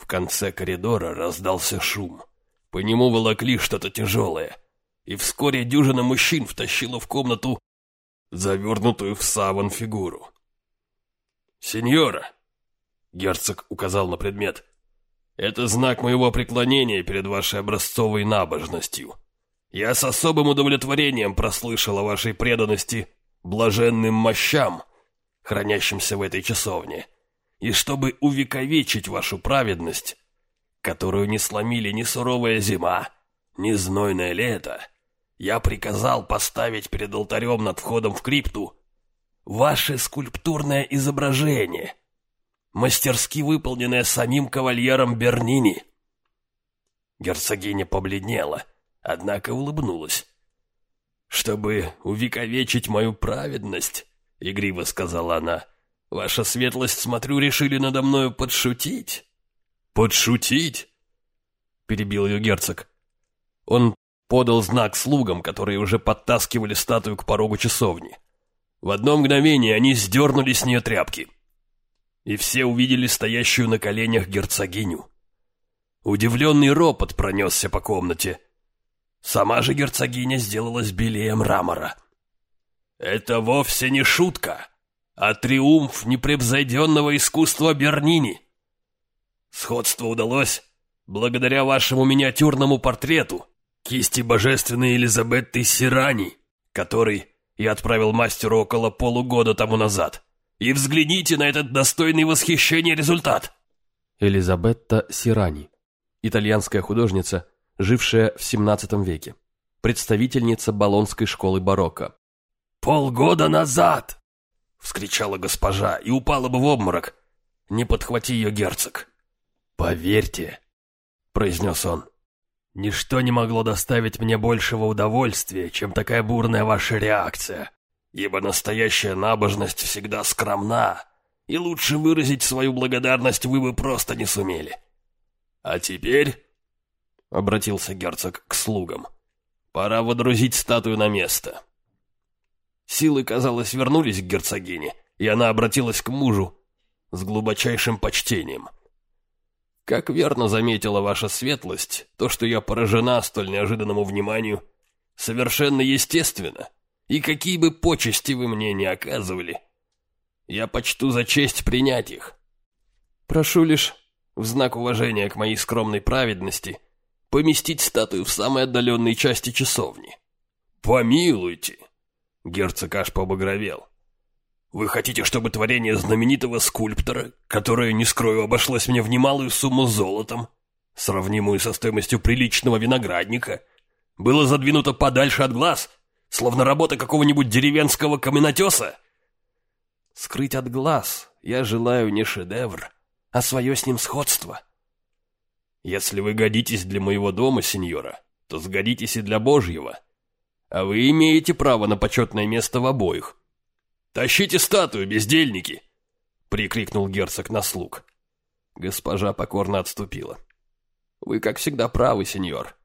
В конце коридора раздался шум. По нему волокли что-то тяжелое — и вскоре дюжина мужчин втащила в комнату завернутую в саван фигуру. «Сеньора!» — герцог указал на предмет. «Это знак моего преклонения перед вашей образцовой набожностью. Я с особым удовлетворением прослышал о вашей преданности блаженным мощам, хранящимся в этой часовне, и чтобы увековечить вашу праведность, которую не сломили ни суровая зима, ни знойное лето, я приказал поставить перед алтарем над входом в крипту ваше скульптурное изображение, мастерски выполненное самим кавальером Бернини. Герцогиня побледнела, однако улыбнулась. «Чтобы увековечить мою праведность», — игриво сказала она, — «ваша светлость, смотрю, решили надо мною подшутить». «Подшутить?» — перебил ее герцог. Он подал знак слугам, которые уже подтаскивали статую к порогу часовни. В одно мгновение они сдернули с нее тряпки. И все увидели стоящую на коленях герцогиню. Удивленный ропот пронесся по комнате. Сама же герцогиня сделалась белее мрамора. «Это вовсе не шутка, а триумф непревзойденного искусства Бернини. Сходство удалось благодаря вашему миниатюрному портрету» кисти божественной Элизабетты Сирани, который я отправил мастеру около полугода тому назад. И взгляните на этот достойный восхищения результат. Элизабетта Сирани, итальянская художница, жившая в XVII веке, представительница Болонской школы барокко. «Полгода назад!» — вскричала госпожа и упала бы в обморок. «Не подхвати ее, герцог!» «Поверьте!» — произнес он. «Ничто не могло доставить мне большего удовольствия, чем такая бурная ваша реакция, ибо настоящая набожность всегда скромна, и лучше выразить свою благодарность вы бы просто не сумели. А теперь...» — обратился герцог к слугам. «Пора водрузить статую на место». Силы, казалось, вернулись к герцогине, и она обратилась к мужу с глубочайшим почтением. Как верно заметила ваша светлость, то, что я поражена столь неожиданному вниманию, совершенно естественно, и какие бы почести вы мне не оказывали, я почту за честь принять их. Прошу лишь, в знак уважения к моей скромной праведности, поместить статую в самой отдаленной части часовни. Помилуйте! Герцог аж побагровел. Вы хотите, чтобы творение знаменитого скульптора, которое, не скрою, обошлось мне в немалую сумму золотом, сравнимую со стоимостью приличного виноградника, было задвинуто подальше от глаз, словно работа какого-нибудь деревенского каменотеса? Скрыть от глаз я желаю не шедевр, а свое с ним сходство. Если вы годитесь для моего дома, сеньора, то сгодитесь и для Божьего. А вы имеете право на почетное место в обоих. «Тащите статую, бездельники!» — прикрикнул герцог на слуг. Госпожа покорно отступила. «Вы, как всегда, правы, сеньор.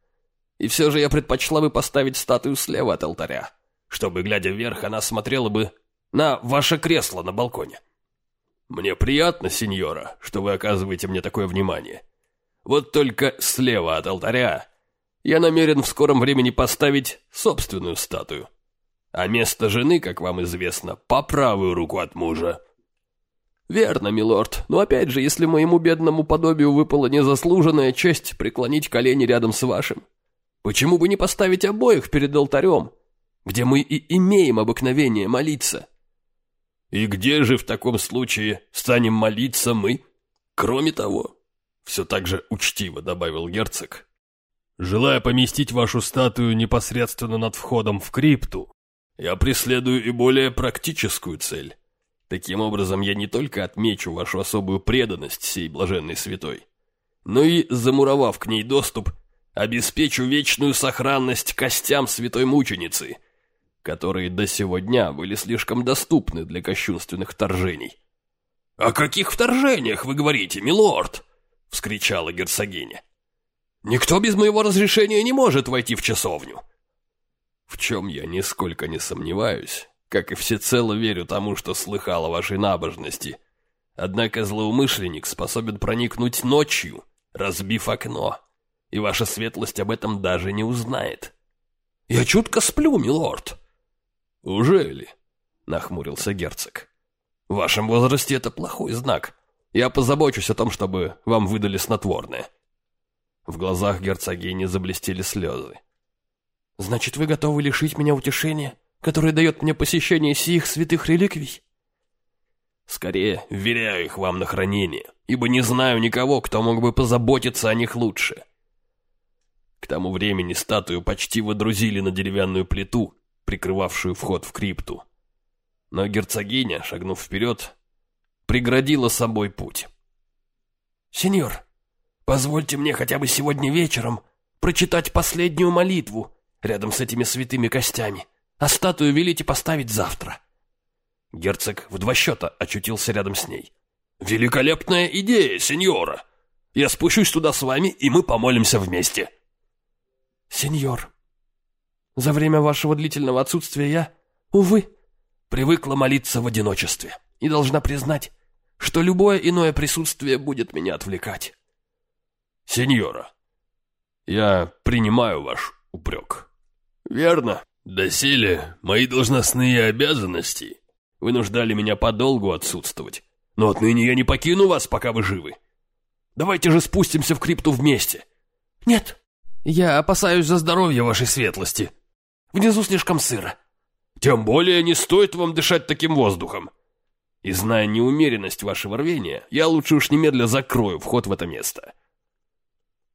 И все же я предпочла бы поставить статую слева от алтаря, чтобы, глядя вверх, она смотрела бы на ваше кресло на балконе. Мне приятно, сеньора, что вы оказываете мне такое внимание. Вот только слева от алтаря я намерен в скором времени поставить собственную статую» а место жены, как вам известно, по правую руку от мужа». «Верно, милорд, но опять же, если моему бедному подобию выпала незаслуженная честь преклонить колени рядом с вашим, почему бы не поставить обоих перед алтарем, где мы и имеем обыкновение молиться?» «И где же в таком случае станем молиться мы? Кроме того...» Все так же учтиво добавил герцог. «Желая поместить вашу статую непосредственно над входом в крипту, я преследую и более практическую цель. Таким образом, я не только отмечу вашу особую преданность сей блаженной святой, но и, замуровав к ней доступ, обеспечу вечную сохранность костям святой мученицы, которые до сего дня были слишком доступны для кощунственных вторжений. «О каких вторжениях вы говорите, милорд?» — вскричала герцогиня. «Никто без моего разрешения не может войти в часовню в чем я нисколько не сомневаюсь, как и всецело верю тому, что слыхал о вашей набожности. Однако злоумышленник способен проникнуть ночью, разбив окно, и ваша светлость об этом даже не узнает. Я чутко сплю, милорд. Ужели? Нахмурился герцог. В вашем возрасте это плохой знак. Я позабочусь о том, чтобы вам выдали снотворное. В глазах герцогини заблестели слезы. Значит, вы готовы лишить меня утешения, которое дает мне посещение сих святых реликвий? Скорее, вверяю их вам на хранение, ибо не знаю никого, кто мог бы позаботиться о них лучше. К тому времени статую почти водрузили на деревянную плиту, прикрывавшую вход в крипту. Но герцогиня, шагнув вперед, преградила собой путь. «Сеньор, позвольте мне хотя бы сегодня вечером прочитать последнюю молитву, рядом с этими святыми костями, а статую велите поставить завтра». Герцог в два счета очутился рядом с ней. «Великолепная идея, сеньора! Я спущусь туда с вами, и мы помолимся вместе». «Сеньор, за время вашего длительного отсутствия я, увы, привыкла молиться в одиночестве и должна признать, что любое иное присутствие будет меня отвлекать». «Сеньора, я принимаю ваш упрек». «Верно. Доселе мои должностные обязанности вынуждали меня подолгу отсутствовать. Но отныне я не покину вас, пока вы живы. Давайте же спустимся в крипту вместе». «Нет, Я опасаюсь за здоровье вашей светлости. Внизу слишком сыро. Тем более не стоит вам дышать таким воздухом. И зная неумеренность вашего рвения, я лучше уж немедля закрою вход в это место.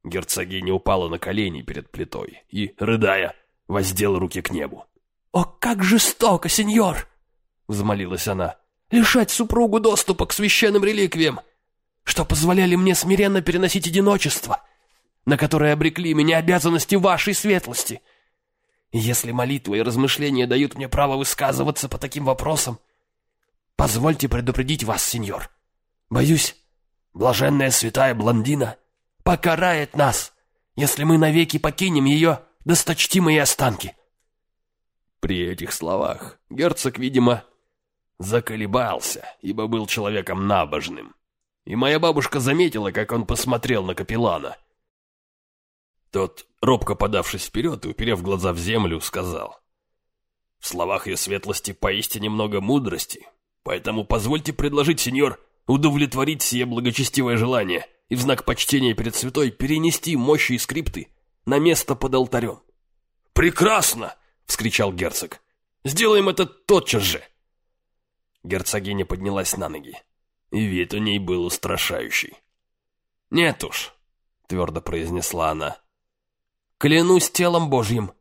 Герцогиня упала на колени перед плитой и, рыдая, воздела руки к небу. «О, как жестоко, сеньор!» — взмолилась она. «Лишать супругу доступа к священным реликвиям, что позволяли мне смиренно переносить одиночество, на которое обрекли меня обязанности вашей светлости. Если молитвы и размышления дают мне право высказываться по таким вопросам, позвольте предупредить вас, сеньор. Боюсь, блаженная святая блондина покарает нас, если мы навеки покинем ее досточтимые останки». При этих словах герцог, видимо, заколебался, ибо был человеком набожным. И моя бабушка заметила, как он посмотрел на капеллана. Тот, робко подавшись вперед и уперев глаза в землю, сказал. В словах ее светлости поистине много мудрости, поэтому позвольте предложить, сеньор, удовлетворить сие благочестивое желание и в знак почтения перед святой перенести мощи и скрипты на место под алтарем. «Прекрасно!» — вскричал герцог. «Сделаем это тотчас же!» Герцогиня поднялась на ноги, и вид у ней был устрашающий. «Нет уж», — твердо произнесла она. «Клянусь телом Божьим,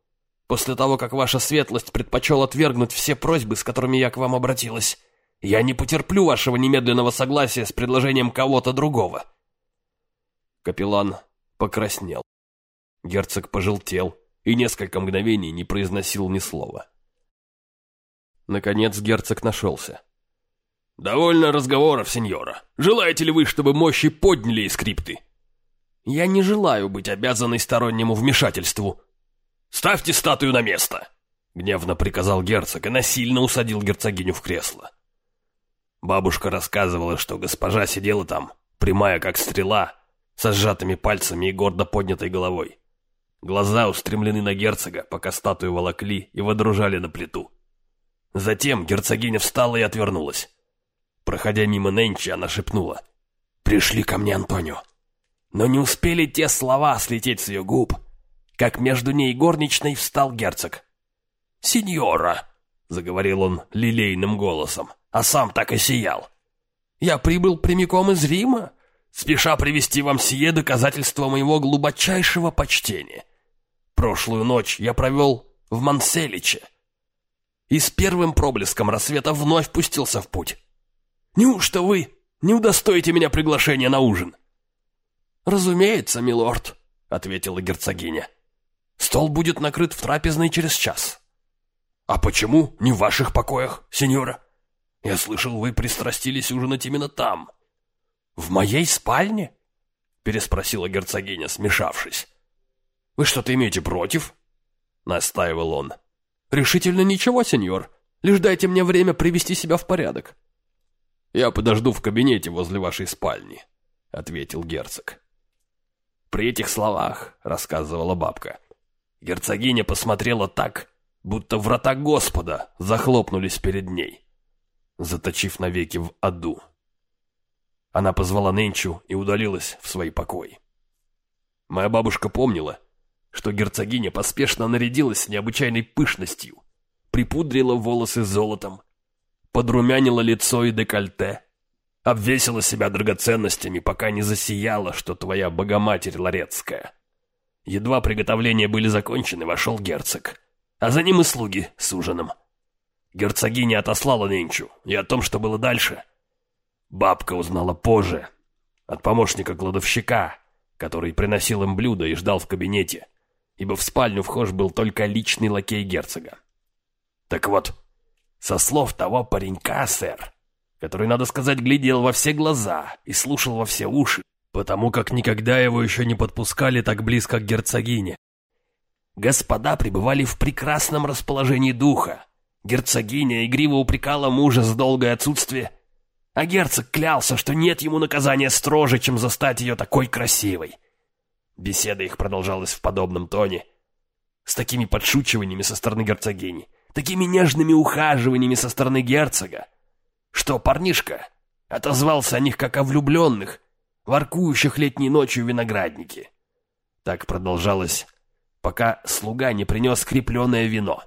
после того, как ваша светлость предпочел отвергнуть все просьбы, с которыми я к вам обратилась, я не потерплю вашего немедленного согласия с предложением кого-то другого». Капеллан покраснел. Герцог пожелтел и несколько мгновений не произносил ни слова. Наконец герцог нашелся. «Довольно разговоров, сеньора. Желаете ли вы, чтобы мощи подняли и скрипты?» «Я не желаю быть обязанной стороннему вмешательству». «Ставьте статую на место!» Гневно приказал герцог и насильно усадил герцогиню в кресло. Бабушка рассказывала, что госпожа сидела там, прямая как стрела, со сжатыми пальцами и гордо поднятой головой. Глаза устремлены на герцога, пока статую волокли и водружали на плиту. Затем герцогиня встала и отвернулась. Проходя мимо Нэнчи, она шепнула. «Пришли ко мне, Антонио». Но не успели те слова слететь с ее губ, как между ней горничной встал герцог. «Сеньора», — заговорил он лилейным голосом, а сам так и сиял. «Я прибыл прямиком из Рима, спеша привести вам сие доказательство моего глубочайшего почтения. Прошлую ночь я провел в Манселиче и с первым проблеском рассвета вновь пустился в путь. Неужто вы не удостоите меня приглашения на ужин?» «Разумеется, милорд», — ответила герцогиня. «Стол будет накрыт в трапезной через час». «А почему не в ваших покоях, сеньора? Я слышал, вы пристрастились ужинать именно там». «В моей спальне?» — переспросила герцогиня, смешавшись. «Вы что-то имеете против?» — настаивал он. «Решительно ничего, сеньор. Лишь дайте мне время привести себя в порядок». «Я подожду в кабинете возле вашей спальни», — ответил герцог. При этих словах, рассказывала бабка, герцогиня посмотрела так, будто врата Господа захлопнулись перед ней, заточив навеки в аду. Она позвала Ненчу и удалилась в свой покой. Моя бабушка помнила, что герцогиня поспешно нарядилась с необычайной пышностью, припудрила волосы золотом, подрумянила лицо и декольте, обвесила себя драгоценностями, пока не засияла, что твоя богоматерь Ларецкая. Едва приготовления были закончены, вошел герцог, а за ним и слуги с ужином. Герцогиня отослала нынчу, и о том, что было дальше — Бабка узнала позже, от помощника кладовщика, который приносил им блюда и ждал в кабинете, ибо в спальню вхож был только личный лакей герцога. Так вот, со слов того паренька, сэр, который, надо сказать, глядел во все глаза и слушал во все уши, потому как никогда его еще не подпускали так близко к герцогине. Господа пребывали в прекрасном расположении духа. Герцогиня игриво упрекала мужа за долгое отсутствие, а герцог клялся, что нет ему наказания строже, чем застать ее такой красивой. Беседа их продолжалась в подобном тоне, с такими подшучиваниями со стороны герцогини, такими нежными ухаживаниями со стороны герцога, что парнишка отозвался о них как о влюбленных, воркующих летней ночью в винограднике. Так продолжалось пока слуга не принес крепленное вино.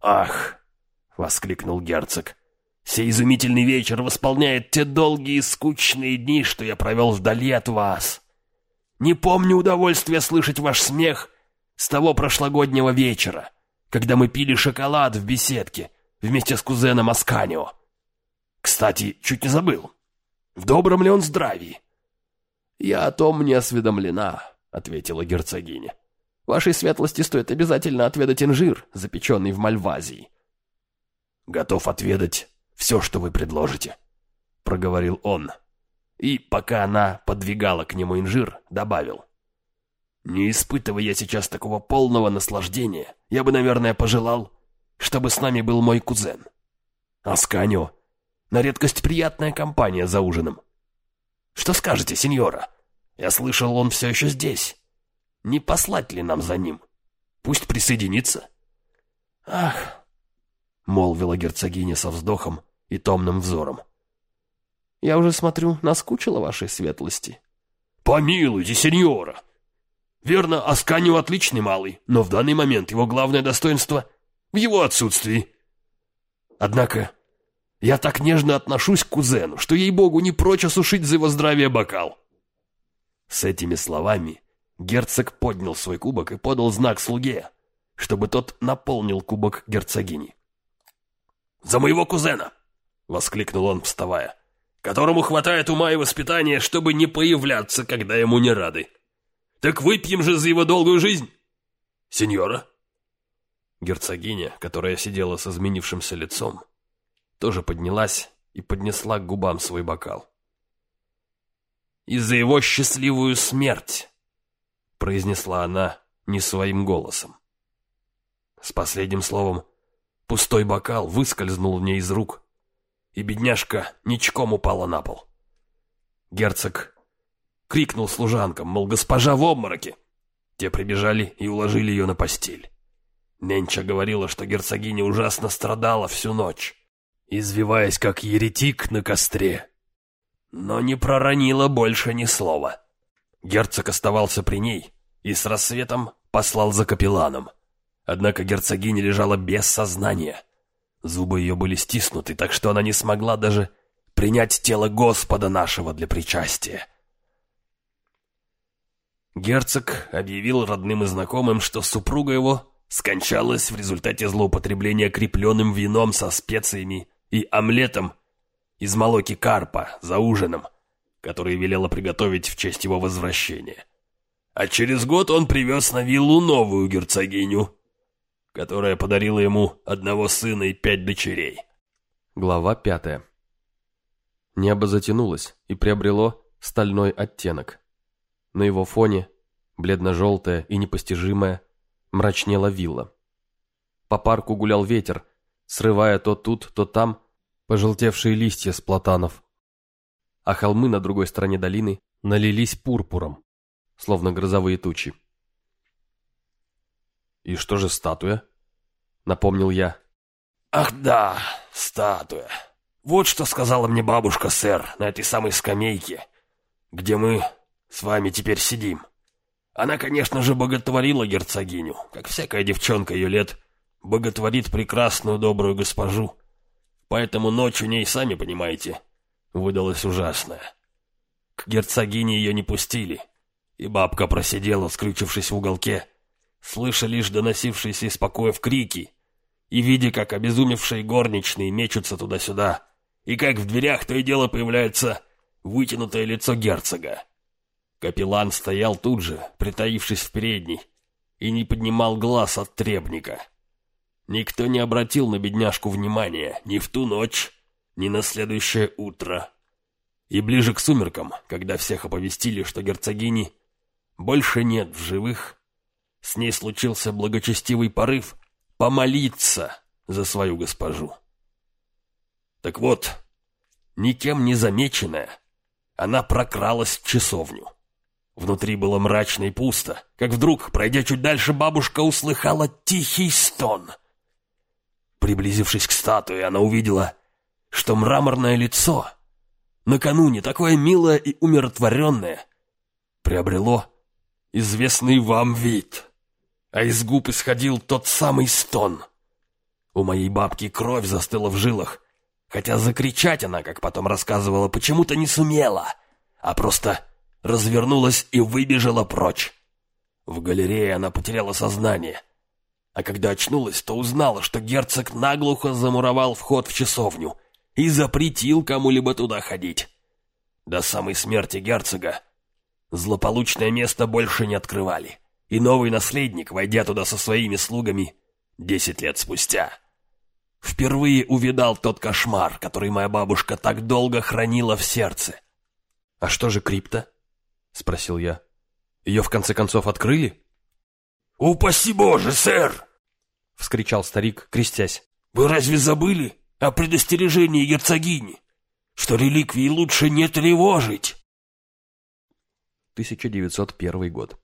«Ах!» — воскликнул герцог. «Сей изумительный вечер восполняет те долгие и скучные дни, что я провел вдали от вас. Не помню удовольствия слышать ваш смех с того прошлогоднего вечера, когда мы пили шоколад в беседке вместе с кузеном Асканио. Кстати, чуть не забыл. В добром ли он здравии?» «Я о том не осведомлена», — ответила герцогиня. «Вашей светлости стоит обязательно отведать инжир, запеченный в Мальвазии». «Готов отведать все, что вы предложите», — проговорил он. И, пока она подвигала к нему инжир, добавил. «Не испытывая я сейчас такого полного наслаждения, я бы, наверное, пожелал, чтобы с нами был мой кузен. Асканио, на редкость приятная компания за ужином. Что скажете, сеньора? Я слышал, он все еще здесь. Не послать ли нам за ним? Пусть присоединится». «Ах!» — молвила герцогиня со вздохом и томным взором. Я уже смотрю, наскучила вашей светлости. Помилуйте, сеньора. Верно, Асканио отличный малый, но в данный момент его главное достоинство в его отсутствии. Однако, я так нежно отношусь к кузену, что, ей-богу, не прочь осушить за его здравие бокал. С этими словами герцог поднял свой кубок и подал знак слуге, чтобы тот наполнил кубок герцогини. «За моего кузена!» — воскликнул он, вставая которому хватает ума и воспитания, чтобы не появляться, когда ему не рады. Так выпьем же за его долгую жизнь, сеньора. Герцогиня, которая сидела с изменившимся лицом, тоже поднялась и поднесла к губам свой бокал. «И за его счастливую смерть!» — произнесла она не своим голосом. С последним словом пустой бокал выскользнул мне из рук, и бедняжка ничком упала на пол. Герцог крикнул служанкам, мол, госпожа в обмороке. Те прибежали и уложили ее на постель. Ненча говорила, что герцогиня ужасно страдала всю ночь, извиваясь как еретик на костре. Но не проронила больше ни слова. Герцог оставался при ней и с рассветом послал за капелланом. Однако герцогиня лежала без сознания. Зубы ее были стиснуты, так что она не смогла даже принять тело Господа нашего для причастия. Герцог объявил родным и знакомым, что супруга его скончалась в результате злоупотребления крепленным вином со специями и омлетом из молоки карпа за ужином, который велела приготовить в честь его возвращения. А через год он привез на виллу новую герцогиню, которая подарила ему одного сына и пять дочерей. Глава пятая. Небо затянулось и приобрело стальной оттенок. На его фоне, бледно-желтая и непостижимая, мрачнела вилла. По парку гулял ветер, срывая то тут, то там пожелтевшие листья с платанов. А холмы на другой стороне долины налились пурпуром, словно грозовые тучи. «И что же статуя?» — напомнил я. «Ах да, статуя. Вот что сказала мне бабушка, сэр, на этой самой скамейке, где мы с вами теперь сидим. Она, конечно же, боготворила герцогиню, как всякая девчонка ее лет боготворит прекрасную добрую госпожу. Поэтому ночь у ней, сами понимаете, выдалась ужасная. К герцогине ее не пустили, и бабка просидела, скрючившись в уголке, слыша лишь доносившиеся из покоев крики, и видя, как обезумевшие горничные мечутся туда-сюда, и как в дверях то и дело появляется вытянутое лицо герцога. Капеллан стоял тут же, притаившись в передней, и не поднимал глаз от требника. Никто не обратил на бедняжку внимания ни в ту ночь, ни на следующее утро. И ближе к сумеркам, когда всех оповестили, что герцогини больше нет в живых, с ней случился благочестивый порыв помолиться за свою госпожу. Так вот, никем не замеченная, она прокралась в часовню. Внутри было мрачно и пусто, как вдруг, пройдя чуть дальше, бабушка услыхала тихий стон. Приблизившись к статуе, она увидела, что мраморное лицо, накануне такое милое и умиротворенное, приобрело известный вам вид — а из губ исходил тот самый стон. У моей бабки кровь застыла в жилах, хотя закричать она, как потом рассказывала, почему-то не сумела, а просто развернулась и выбежала прочь. В галерее она потеряла сознание, а когда очнулась, то узнала, что герцог наглухо замуровал вход в часовню и запретил кому-либо туда ходить. До самой смерти герцога злополучное место больше не открывали, и новый наследник, войдя туда со своими слугами, десять лет спустя, впервые увидал тот кошмар, который моя бабушка так долго хранила в сердце. «А что же крипта?» — спросил я. «Ее в конце концов открыли?» «Упаси Боже, сэр!» — вскричал старик, крестясь. «Вы разве забыли о предостережении герцогини, что реликвии лучше не тревожить?» 1901 год.